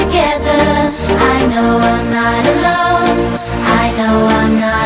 together. I know I'm not alone. I know I'm not